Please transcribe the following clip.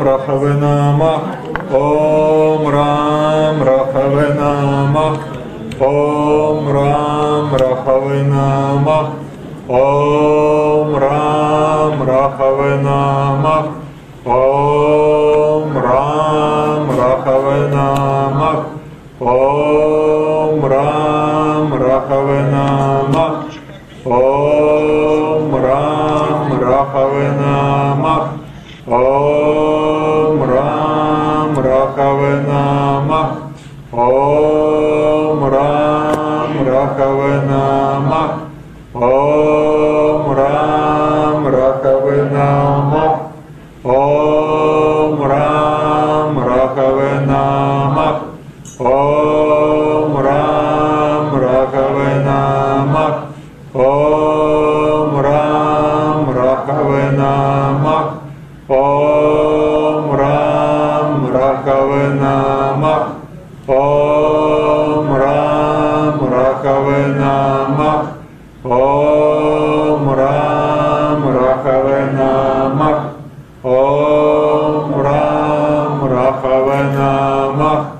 Ram Rahavanama Om Ram Rahavanama Om Ram Rahavanama Om Ram Rahavanama Om Ram Rahavanama Om Ram Rahavanama Om Ram Rahavanama Om Ram Rahavanama Om ॐ राम रकव नमः ॐ राम रकव नमः ॐ राम रकव नमः ॐ राम ॐ राम ॐ राम ॐ राम रखवे नामः ॐ राम रखवे नामः ॐ राम रखवे नामः